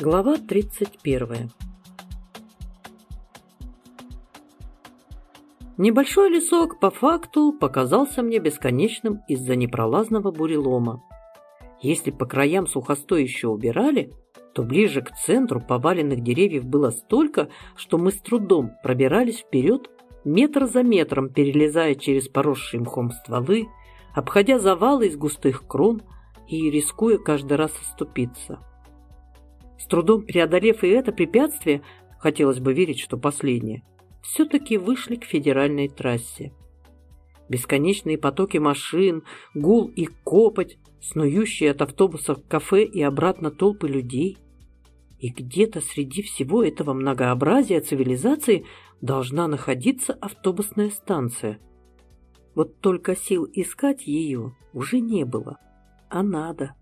Глава 31 Небольшой лесок по факту показался мне бесконечным из-за непролазного бурелома. Если по краям сухостой еще убирали, то ближе к центру поваленных деревьев было столько, что мы с трудом пробирались вперед, метр за метром перелезая через поросшие мхом стволы, обходя завалы из густых крон и рискуя каждый раз оступиться. С трудом преодолев и это препятствие, хотелось бы верить, что последнее, все-таки вышли к федеральной трассе. Бесконечные потоки машин, гул и копоть, снующие от автобусов к кафе и обратно толпы людей. И где-то среди всего этого многообразия цивилизации должна находиться автобусная станция. Вот только сил искать ее уже не было, а надо.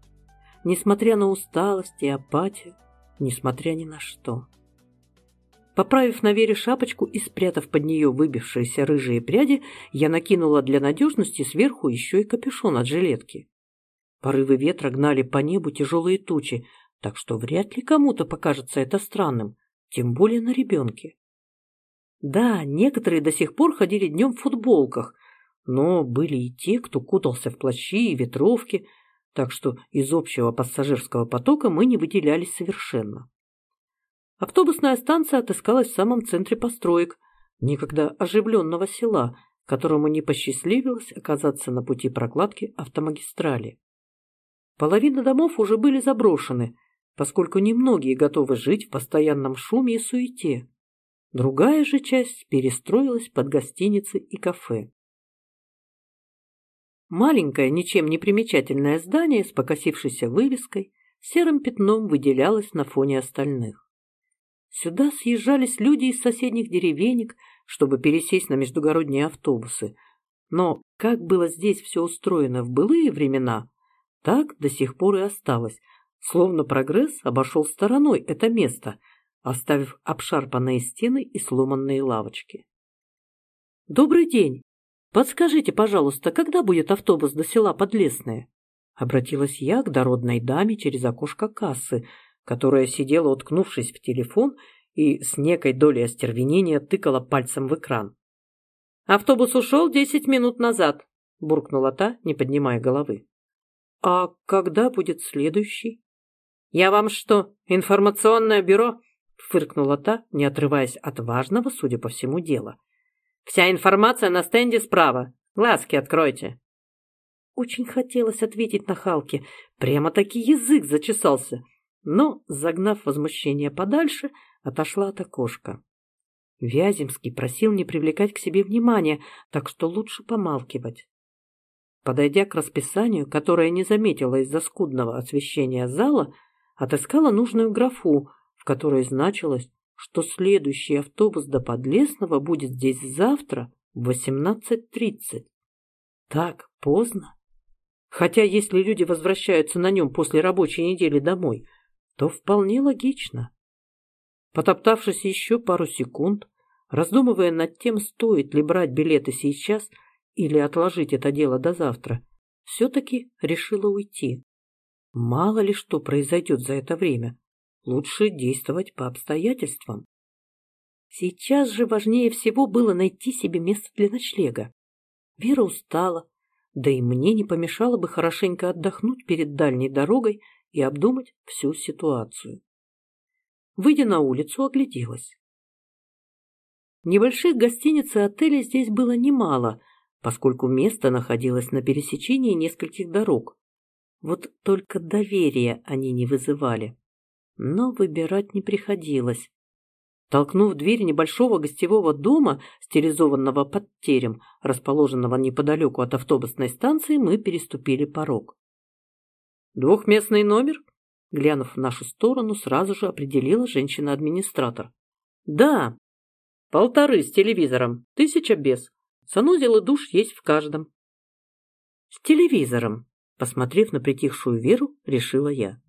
Несмотря на усталость и апатию, несмотря ни на что. Поправив на Вере шапочку и спрятав под нее выбившиеся рыжие пряди, я накинула для надежности сверху еще и капюшон от жилетки. Порывы ветра гнали по небу тяжелые тучи, так что вряд ли кому-то покажется это странным, тем более на ребенке. Да, некоторые до сих пор ходили днем в футболках, но были и те, кто кутался в плащи и ветровки, так что из общего пассажирского потока мы не выделялись совершенно. Автобусная станция отыскалась в самом центре построек, некогда оживленного села, которому не посчастливилось оказаться на пути прокладки автомагистрали. Половина домов уже были заброшены, поскольку немногие готовы жить в постоянном шуме и суете. Другая же часть перестроилась под гостиницы и кафе. Маленькое, ничем не примечательное здание с покосившейся вывеской серым пятном выделялось на фоне остальных. Сюда съезжались люди из соседних деревенек, чтобы пересесть на междугородние автобусы. Но как было здесь все устроено в былые времена, так до сих пор и осталось, словно прогресс обошел стороной это место, оставив обшарпанные стены и сломанные лавочки. «Добрый день! Подскажите, пожалуйста, когда будет автобус до села Подлесное?» Обратилась я к дородной даме через окошко кассы, которая сидела, уткнувшись в телефон и с некой долей остервенения тыкала пальцем в экран. «Автобус ушел десять минут назад», — буркнула та, не поднимая головы. «А когда будет следующий?» «Я вам что, информационное бюро?» — фыркнула та, не отрываясь от важного, судя по всему, дела. «Вся информация на стенде справа. Глазки откройте». Очень хотелось ответить на Халке, прямо-таки язык зачесался, но, загнав возмущение подальше, отошла от окошка. Вяземский просил не привлекать к себе внимания, так что лучше помалкивать. Подойдя к расписанию, которое не заметила из-за скудного освещения зала, отыскала нужную графу, в которой значилось, что следующий автобус до Подлесного будет здесь завтра в 18.30. Так поздно. Хотя если люди возвращаются на нем после рабочей недели домой, то вполне логично. Потоптавшись еще пару секунд, раздумывая над тем, стоит ли брать билеты сейчас – или отложить это дело до завтра, все-таки решила уйти. Мало ли что произойдет за это время. Лучше действовать по обстоятельствам. Сейчас же важнее всего было найти себе место для ночлега. Вера устала, да и мне не помешало бы хорошенько отдохнуть перед дальней дорогой и обдумать всю ситуацию. Выйдя на улицу, огляделась. Небольших гостиниц и отелей здесь было немало, поскольку место находилось на пересечении нескольких дорог. Вот только доверия они не вызывали. Но выбирать не приходилось. Толкнув дверь небольшого гостевого дома, стилизованного под терем, расположенного неподалеку от автобусной станции, мы переступили порог. «Двухместный номер?» Глянув в нашу сторону, сразу же определила женщина-администратор. «Да, полторы с телевизором, тысяча без. Санузел и душ есть в каждом. С телевизором, посмотрев на притихшую Веру, решила я.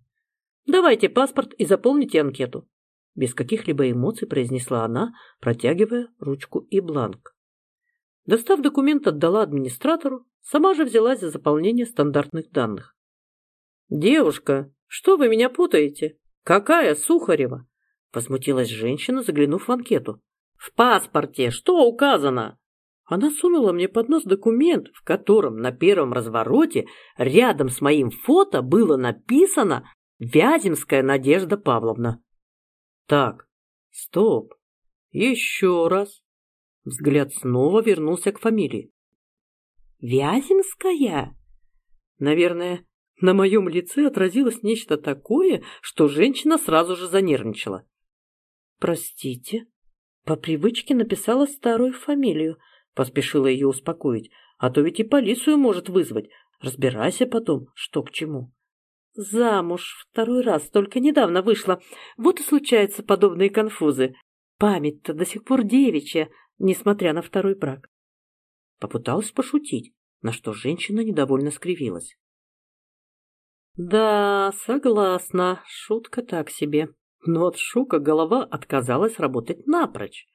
Давайте паспорт и заполните анкету. Без каких-либо эмоций произнесла она, протягивая ручку и бланк. Достав документ, отдала администратору, сама же взялась за заполнение стандартных данных. «Девушка, что вы меня путаете?» Какая Сухарева? Возмутилась женщина, заглянув в анкету. В паспорте что указано? Она сунула мне под нос документ, в котором на первом развороте рядом с моим фото было написано «Вяземская Надежда Павловна». Так, стоп, еще раз. Взгляд снова вернулся к фамилии. «Вяземская?» Наверное, на моем лице отразилось нечто такое, что женщина сразу же занервничала. «Простите?» По привычке написала старую фамилию, поспешила ее успокоить, а то ведь и полицию может вызвать. Разбирайся потом, что к чему. Замуж второй раз только недавно вышла. Вот и случаются подобные конфузы. Память-то до сих пор девичья, несмотря на второй брак. Попыталась пошутить, на что женщина недовольно скривилась. Да, согласна, шутка так себе. Но от шока голова отказалась работать напрочь.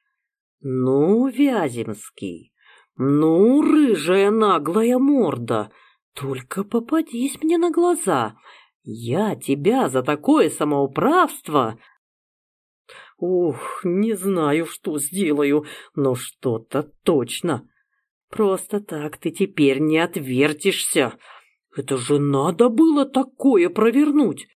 Ну, Вяземский, ну, рыжая наглая морда, только попадись мне на глаза. Я тебя за такое самоуправство... Ух, не знаю, что сделаю, но что-то точно. Просто так ты теперь не отвертишься. Это же надо было такое провернуть.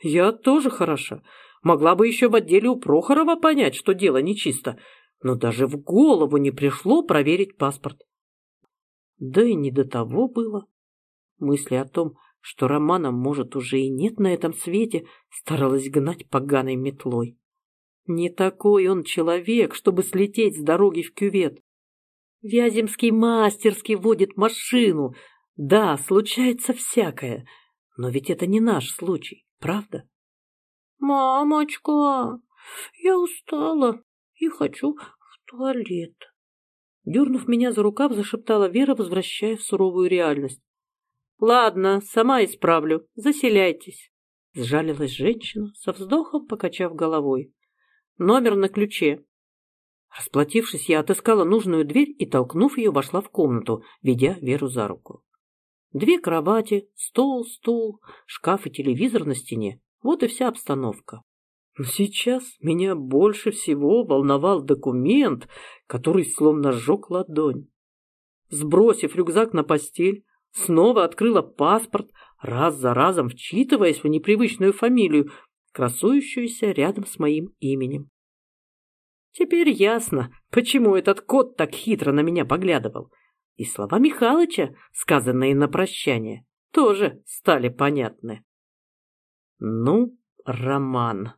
Я тоже хороша. Могла бы еще в отделе у Прохорова понять, что дело нечисто, но даже в голову не пришло проверить паспорт. Да и не до того было. Мысли о том, что Романа, может, уже и нет на этом свете, старалась гнать поганой метлой. Не такой он человек, чтобы слететь с дороги в кювет. Вяземский мастерски водит машину. Да, случается всякое, но ведь это не наш случай, правда? «Мамочка, я устала и хочу в туалет». Дернув меня за рукав, зашептала Вера, возвращая в суровую реальность. «Ладно, сама исправлю. Заселяйтесь». Сжалилась женщина, со вздохом покачав головой. «Номер на ключе». Расплатившись, я отыскала нужную дверь и, толкнув ее, вошла в комнату, ведя Веру за руку. Две кровати, стол, стул, шкаф и телевизор на стене. Вот и вся обстановка. Но сейчас меня больше всего волновал документ, который словно сжег ладонь. Сбросив рюкзак на постель, снова открыла паспорт, раз за разом вчитываясь в непривычную фамилию, красующуюся рядом с моим именем. Теперь ясно, почему этот кот так хитро на меня поглядывал. И слова Михалыча, сказанные на прощание, тоже стали понятны. Ну, Роман.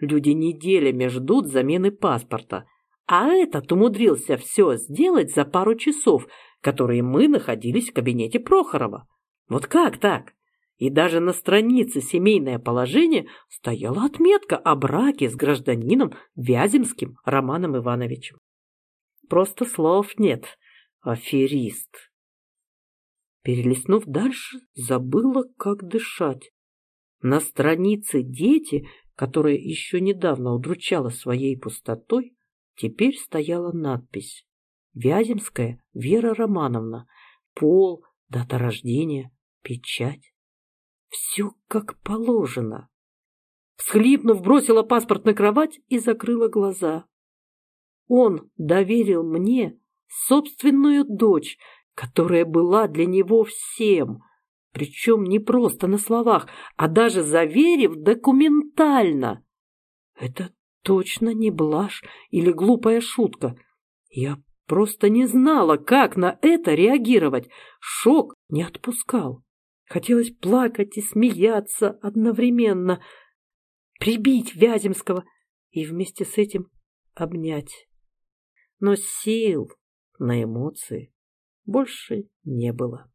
Люди неделями ждут замены паспорта, а этот умудрился все сделать за пару часов, которые мы находились в кабинете Прохорова. Вот как так? И даже на странице «Семейное положение» стояла отметка о браке с гражданином Вяземским Романом Ивановичем. Просто слов нет. Аферист. Перелистнув дальше, забыла, как дышать. На странице «Дети», которая еще недавно удручала своей пустотой, теперь стояла надпись «Вяземская Вера Романовна. Пол, дата рождения, печать». Все как положено. Всхлипнув, бросила паспорт на кровать и закрыла глаза. Он доверил мне собственную дочь, которая была для него всем — причем не просто на словах, а даже заверив документально. Это точно не блажь или глупая шутка. Я просто не знала, как на это реагировать. Шок не отпускал. Хотелось плакать и смеяться одновременно, прибить Вяземского и вместе с этим обнять. Но сил на эмоции больше не было.